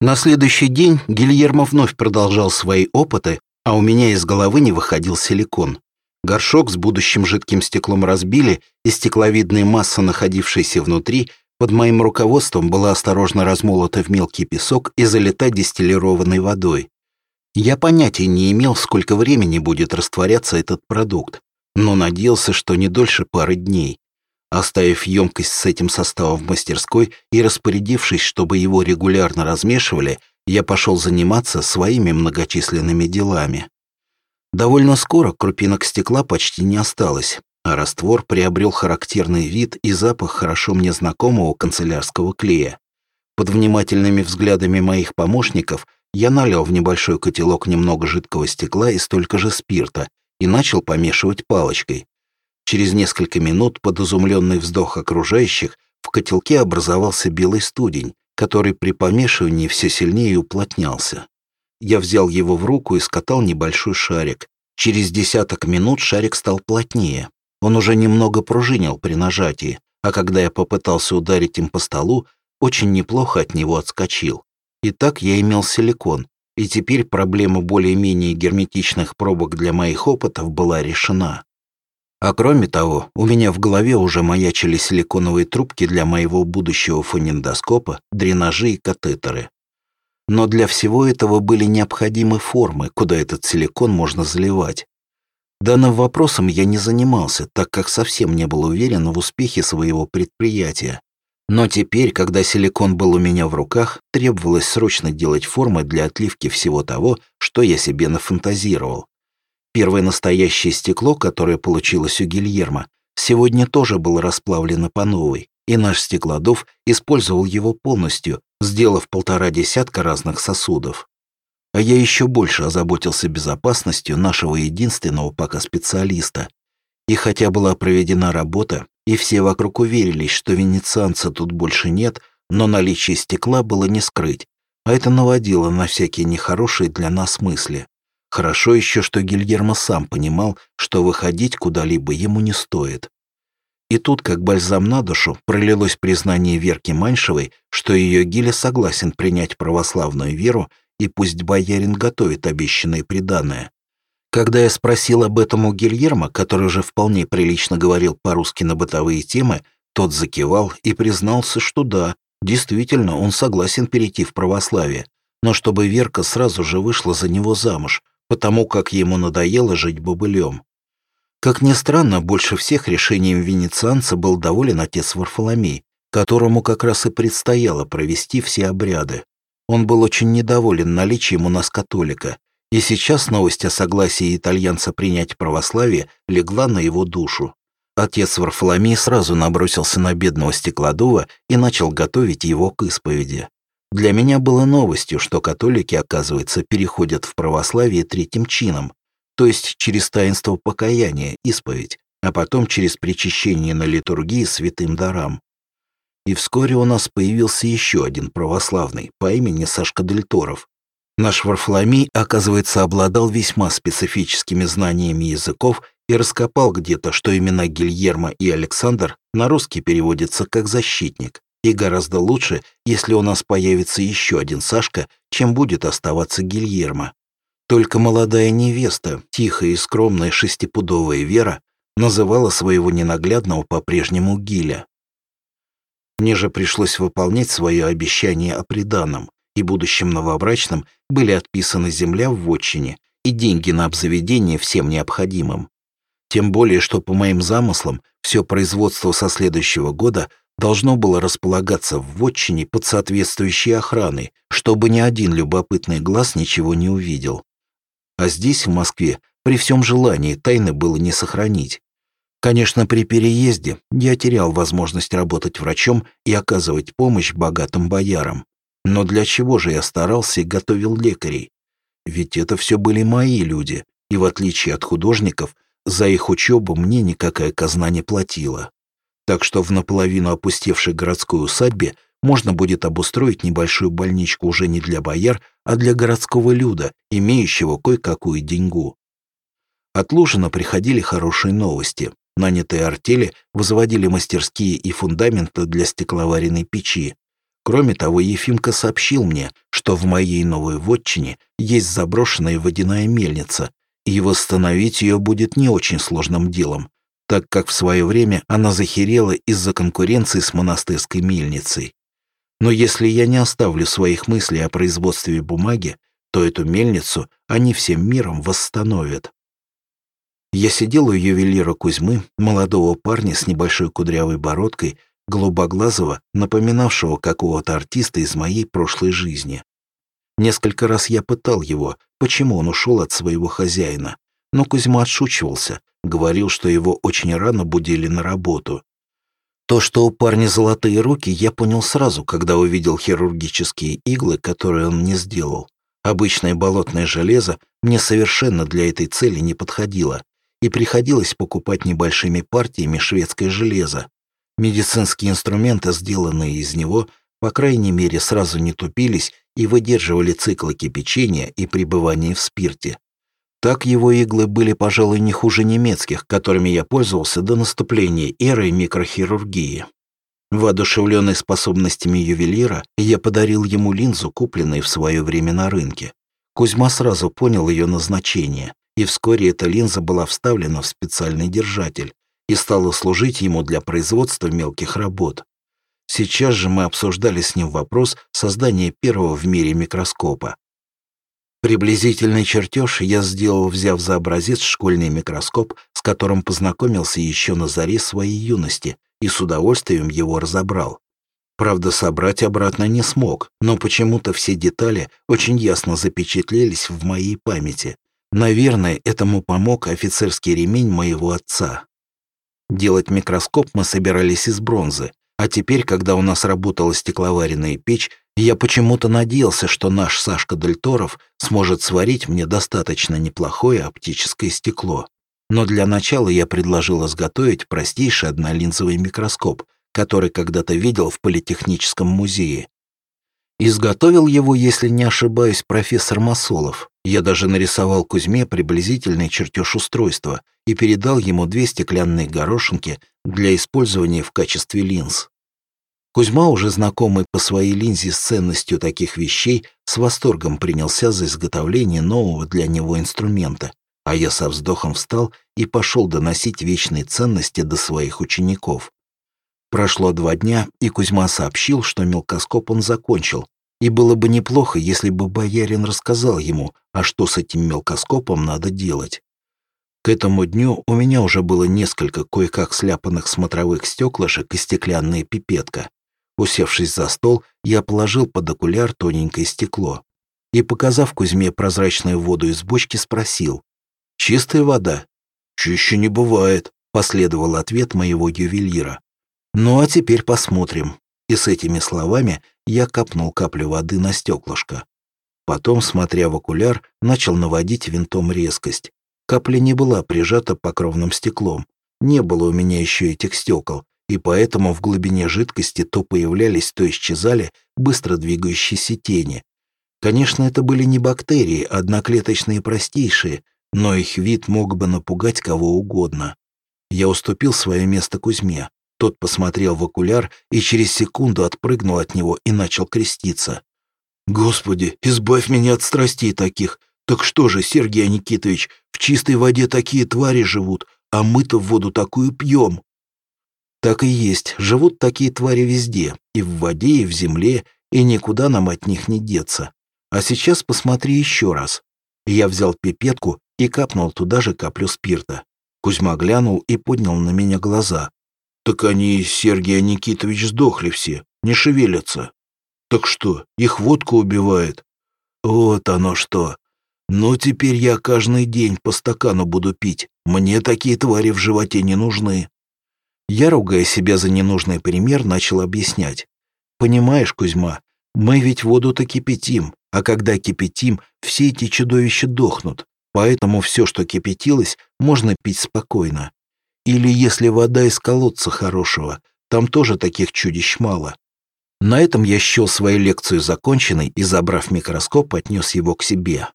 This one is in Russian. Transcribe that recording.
На следующий день Гильермо вновь продолжал свои опыты, а у меня из головы не выходил силикон. Горшок с будущим жидким стеклом разбили, и стекловидная масса, находившаяся внутри, под моим руководством была осторожно размолота в мелкий песок и залита дистиллированной водой. Я понятия не имел, сколько времени будет растворяться этот продукт, но надеялся, что не дольше пары дней. Оставив емкость с этим составом в мастерской и распорядившись, чтобы его регулярно размешивали, я пошел заниматься своими многочисленными делами. Довольно скоро крупинок стекла почти не осталось, а раствор приобрел характерный вид и запах хорошо мне знакомого канцелярского клея. Под внимательными взглядами моих помощников я налил в небольшой котелок немного жидкого стекла и столько же спирта и начал помешивать палочкой. Через несколько минут под изумленный вздох окружающих в котелке образовался белый студень, который при помешивании все сильнее уплотнялся. Я взял его в руку и скатал небольшой шарик. Через десяток минут шарик стал плотнее. Он уже немного пружинил при нажатии, а когда я попытался ударить им по столу, очень неплохо от него отскочил. И так я имел силикон, и теперь проблема более-менее герметичных пробок для моих опытов была решена. А кроме того, у меня в голове уже маячили силиконовые трубки для моего будущего фонендоскопа, дренажи и катетеры. Но для всего этого были необходимы формы, куда этот силикон можно заливать. Данным вопросом я не занимался, так как совсем не был уверен в успехе своего предприятия. Но теперь, когда силикон был у меня в руках, требовалось срочно делать формы для отливки всего того, что я себе нафантазировал. Первое настоящее стекло, которое получилось у Гильермо, сегодня тоже было расплавлено по новой, и наш стеклодов использовал его полностью, сделав полтора десятка разных сосудов. А я еще больше озаботился безопасностью нашего единственного пока специалиста. И хотя была проведена работа, и все вокруг уверились, что венецианца тут больше нет, но наличие стекла было не скрыть, а это наводило на всякие нехорошие для нас мысли. Хорошо еще, что Гильермо сам понимал, что выходить куда-либо ему не стоит. И тут, как бальзам на душу, пролилось признание Верки Маньшевой, что ее Гиля согласен принять православную веру, и пусть боярин готовит обещанное преданное. Когда я спросил об этом у Гильермо, который уже вполне прилично говорил по-русски на бытовые темы, тот закивал и признался, что да, действительно, он согласен перейти в православие, но чтобы Верка сразу же вышла за него замуж, потому как ему надоело жить бобылем. Как ни странно, больше всех решением венецианца был доволен отец Варфоломей, которому как раз и предстояло провести все обряды. Он был очень недоволен наличием у нас католика, и сейчас новость о согласии итальянца принять православие легла на его душу. Отец Варфоломей сразу набросился на бедного стеклодува и начал готовить его к исповеди. Для меня было новостью, что католики, оказывается, переходят в православие третьим чином, то есть через таинство покаяния, исповедь, а потом через причащение на литургии святым дарам. И вскоре у нас появился еще один православный по имени Сашка Дельторов. Наш Варфоломей, оказывается, обладал весьма специфическими знаниями языков и раскопал где-то, что имена Гильермо и Александр на русский переводятся как «защитник». И гораздо лучше, если у нас появится еще один Сашка, чем будет оставаться Гильермо. Только молодая невеста, тихая и скромная шестипудовая Вера, называла своего ненаглядного по-прежнему Гиля. Мне же пришлось выполнять свое обещание о приданом, и будущим новобрачным были отписаны земля в вотчине и деньги на обзаведение всем необходимым. Тем более, что по моим замыслам все производство со следующего года должно было располагаться в вотчине под соответствующей охраной, чтобы ни один любопытный глаз ничего не увидел. А здесь, в Москве, при всем желании тайны было не сохранить. Конечно, при переезде я терял возможность работать врачом и оказывать помощь богатым боярам. Но для чего же я старался и готовил лекарей? Ведь это все были мои люди, и в отличие от художников, за их учебу мне никакая казна не платила так что в наполовину опустевшей городской усадьбе можно будет обустроить небольшую больничку уже не для бояр, а для городского люда, имеющего кое-какую деньгу. От Лужина приходили хорошие новости. Нанятые артели возводили мастерские и фундаменты для стекловаренной печи. Кроме того, Ефимка сообщил мне, что в моей новой вотчине есть заброшенная водяная мельница, и восстановить ее будет не очень сложным делом, так как в свое время она захерела из-за конкуренции с монастырской мельницей. Но если я не оставлю своих мыслей о производстве бумаги, то эту мельницу они всем миром восстановят. Я сидел у ювелира Кузьмы, молодого парня с небольшой кудрявой бородкой, голубоглазого, напоминавшего какого-то артиста из моей прошлой жизни. Несколько раз я пытал его, почему он ушел от своего хозяина, но Кузьма отшучивался, говорил, что его очень рано будили на работу. То, что у парня золотые руки, я понял сразу, когда увидел хирургические иглы, которые он мне сделал. Обычное болотное железо мне совершенно для этой цели не подходило, и приходилось покупать небольшими партиями шведское железо. Медицинские инструменты, сделанные из него, по крайней мере, сразу не тупились и выдерживали циклы кипячения и пребывания в спирте. Так его иглы были, пожалуй, не хуже немецких, которыми я пользовался до наступления эры микрохирургии. Воодушевленный способностями ювелира, я подарил ему линзу, купленную в свое время на рынке. Кузьма сразу понял ее назначение, и вскоре эта линза была вставлена в специальный держатель и стала служить ему для производства мелких работ. Сейчас же мы обсуждали с ним вопрос создания первого в мире микроскопа. Приблизительный чертеж я сделал, взяв за образец школьный микроскоп, с которым познакомился еще на заре своей юности и с удовольствием его разобрал. Правда, собрать обратно не смог, но почему-то все детали очень ясно запечатлелись в моей памяти. Наверное, этому помог офицерский ремень моего отца. Делать микроскоп мы собирались из бронзы, а теперь, когда у нас работала стекловаренная печь, я почему-то надеялся, что наш Сашка Дельторов сможет сварить мне достаточно неплохое оптическое стекло. Но для начала я предложил изготовить простейший однолинзовый микроскоп, который когда-то видел в Политехническом музее. Изготовил его, если не ошибаюсь, профессор Масолов. Я даже нарисовал Кузьме приблизительный чертеж устройства и передал ему две стеклянные горошинки для использования в качестве линз. Кузьма, уже знакомый по своей линзе с ценностью таких вещей, с восторгом принялся за изготовление нового для него инструмента, а я со вздохом встал и пошел доносить вечные ценности до своих учеников. Прошло два дня, и Кузьма сообщил, что мелкоскоп он закончил, и было бы неплохо, если бы боярин рассказал ему, а что с этим мелкоскопом надо делать. К этому дню у меня уже было несколько кое-как сляпанных смотровых стеклышек и стеклянная пипетка. Усевшись за стол, я положил под окуляр тоненькое стекло и, показав Кузьме прозрачную воду из бочки, спросил. «Чистая вода?» «Чище не бывает», — последовал ответ моего ювелира. Ну а теперь посмотрим. И с этими словами я капнул каплю воды на стеклышко. Потом, смотря в окуляр, начал наводить винтом резкость. Капля не была прижата покровным стеклом. Не было у меня еще этих стекол, и поэтому в глубине жидкости то появлялись, то исчезали быстро двигающиеся тени. Конечно, это были не бактерии, одноклеточные простейшие, но их вид мог бы напугать кого угодно. Я уступил свое место Кузьме. Тот посмотрел в окуляр и через секунду отпрыгнул от него и начал креститься. «Господи, избавь меня от страстей таких! Так что же, Сергей Никитович, в чистой воде такие твари живут, а мы-то в воду такую пьем!» Так и есть, живут такие твари везде, и в воде, и в земле, и никуда нам от них не деться. А сейчас посмотри еще раз. Я взял пипетку и капнул туда же каплю спирта. Кузьма глянул и поднял на меня глаза. Так они, Сергей Никитович, сдохли все, не шевелятся. Так что, их водка убивает? Вот оно что. Ну, теперь я каждый день по стакану буду пить. Мне такие твари в животе не нужны. Я, ругая себя за ненужный пример, начал объяснять. Понимаешь, Кузьма, мы ведь воду-то кипятим, а когда кипятим, все эти чудовища дохнут. Поэтому все, что кипятилось, можно пить спокойно. Или если вода из колодца хорошего, там тоже таких чудищ мало. На этом я счел свою лекцию законченной и, забрав микроскоп, отнес его к себе.